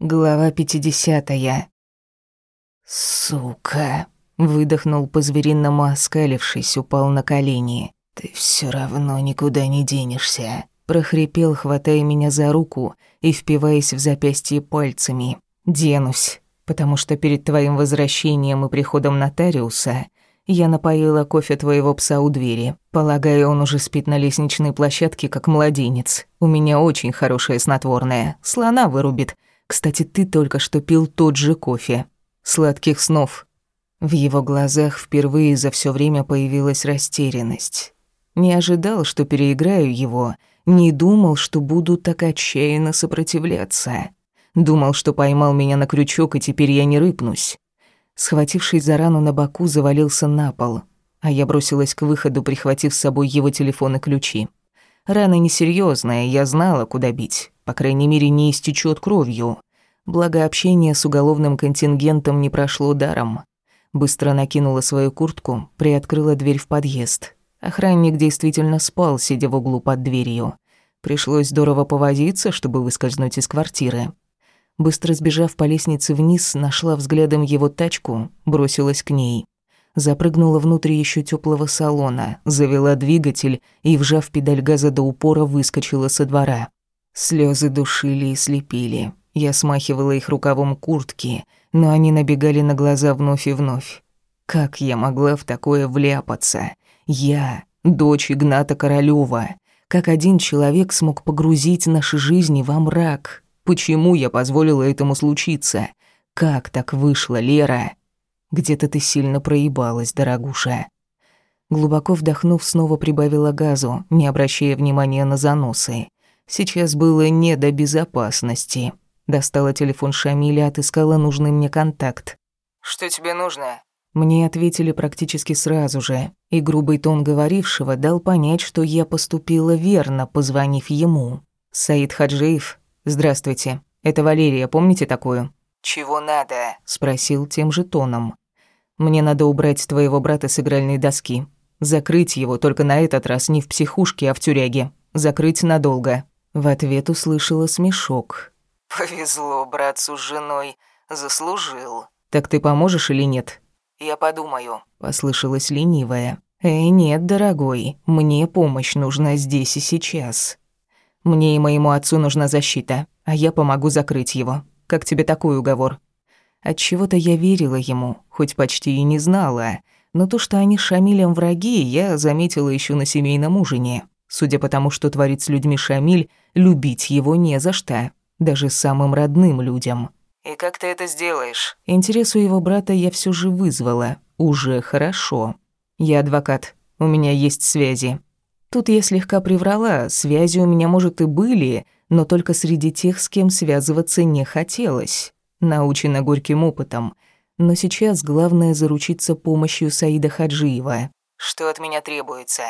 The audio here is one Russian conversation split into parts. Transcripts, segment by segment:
Глава пятидесятая. «Сука!» — выдохнул по-звериному оскалившись, упал на колени. «Ты все равно никуда не денешься!» прохрипел, хватая меня за руку и впиваясь в запястье пальцами. «Денусь, потому что перед твоим возвращением и приходом нотариуса я напоила кофе твоего пса у двери. Полагаю, он уже спит на лестничной площадке, как младенец. У меня очень хорошее снотворное. Слона вырубит. Кстати, ты только что пил тот же кофе. Сладких снов. В его глазах впервые за все время появилась растерянность. Не ожидал, что переиграю его, не думал, что буду так отчаянно сопротивляться. Думал, что поймал меня на крючок, и теперь я не рыпнусь. Схватившись за рану на боку, завалился на пол, а я бросилась к выходу, прихватив с собой его телефон и ключи. Рана несерьезная, я знала, куда бить. По крайней мере, не истечет кровью. Благо, общение с уголовным контингентом не прошло даром. Быстро накинула свою куртку, приоткрыла дверь в подъезд. Охранник действительно спал, сидя в углу под дверью. Пришлось здорово повозиться, чтобы выскользнуть из квартиры. Быстро сбежав по лестнице вниз, нашла взглядом его тачку, бросилась к ней. Запрыгнула внутрь еще теплого салона, завела двигатель и, вжав педаль газа до упора, выскочила со двора. Слезы душили и слепили. Я смахивала их рукавом куртки, но они набегали на глаза вновь и вновь. Как я могла в такое вляпаться? Я, дочь Игната Королёва. Как один человек смог погрузить наши жизни во мрак? Почему я позволила этому случиться? Как так вышло, Лера? Где-то ты сильно проебалась, дорогуша. Глубоко вдохнув, снова прибавила газу, не обращая внимания на заносы. Сейчас было не до безопасности. Достала телефон Шамиля, отыскала нужный мне контакт. «Что тебе нужно?» Мне ответили практически сразу же, и грубый тон говорившего дал понять, что я поступила верно, позвонив ему. «Саид Хаджиев, здравствуйте. Это Валерия, помните такую?» «Чего надо?» – спросил тем же тоном. «Мне надо убрать твоего брата с игральной доски. Закрыть его только на этот раз не в психушке, а в тюряге. Закрыть надолго». В ответ услышала смешок. «Повезло братцу с женой. Заслужил». «Так ты поможешь или нет?» «Я подумаю», — послышалось ленивое. «Эй, нет, дорогой, мне помощь нужна здесь и сейчас. Мне и моему отцу нужна защита, а я помогу закрыть его. Как тебе такой уговор?» Отчего-то я верила ему, хоть почти и не знала, но то, что они с Шамилем враги, я заметила еще на семейном ужине. Судя по тому, что творит с людьми Шамиль, любить его не за что, даже самым родным людям. «И как ты это сделаешь?» Интерес у его брата я все же вызвала. Уже хорошо. Я адвокат. У меня есть связи. Тут я слегка приврала. Связи у меня, может, и были, но только среди тех, с кем связываться не хотелось. Научена горьким опытом. Но сейчас главное заручиться помощью Саида Хаджиева. «Что от меня требуется?»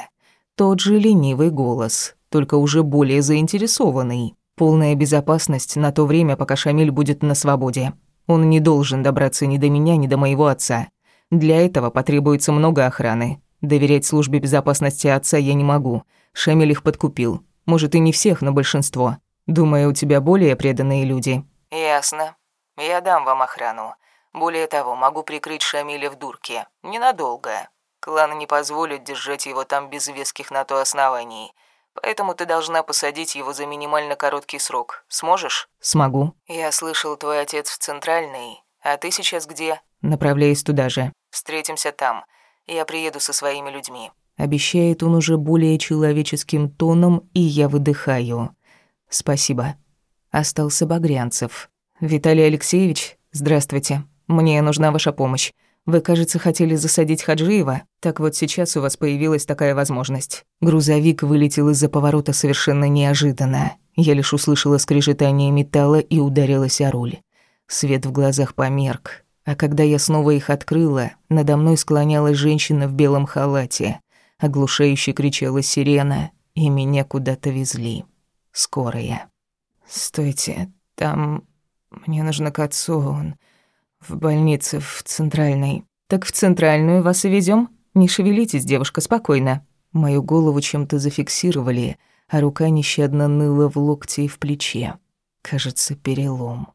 Тот же ленивый голос, только уже более заинтересованный. Полная безопасность на то время, пока Шамиль будет на свободе. Он не должен добраться ни до меня, ни до моего отца. Для этого потребуется много охраны. Доверять службе безопасности отца я не могу. Шамиль их подкупил. Может, и не всех, но большинство. Думаю, у тебя более преданные люди». «Ясно. Я дам вам охрану. Более того, могу прикрыть Шамиля в дурке. Ненадолго. Клан не позволит держать его там без веских на то оснований. Поэтому ты должна посадить его за минимально короткий срок. Сможешь? Смогу. Я слышал, твой отец в Центральной. А ты сейчас где? Направляюсь туда же. Встретимся там. Я приеду со своими людьми. Обещает он уже более человеческим тоном, и я выдыхаю. Спасибо. Остался Багрянцев. Виталий Алексеевич, здравствуйте. Мне нужна ваша помощь. Вы, кажется, хотели засадить Хаджиева. Так вот сейчас у вас появилась такая возможность. Грузовик вылетел из-за поворота совершенно неожиданно. Я лишь услышала скрежетание металла и ударилась о руль. Свет в глазах померк. А когда я снова их открыла, надо мной склонялась женщина в белом халате. Оглушающе кричала сирена, и меня куда-то везли. Скорая. «Стойте, там... Мне нужно к отцу, он...» В больнице, в центральной. Так в центральную вас и везем. Не шевелитесь, девушка, спокойно. Мою голову чем-то зафиксировали, а рука нещадно ныла в локте и в плече. Кажется, перелом.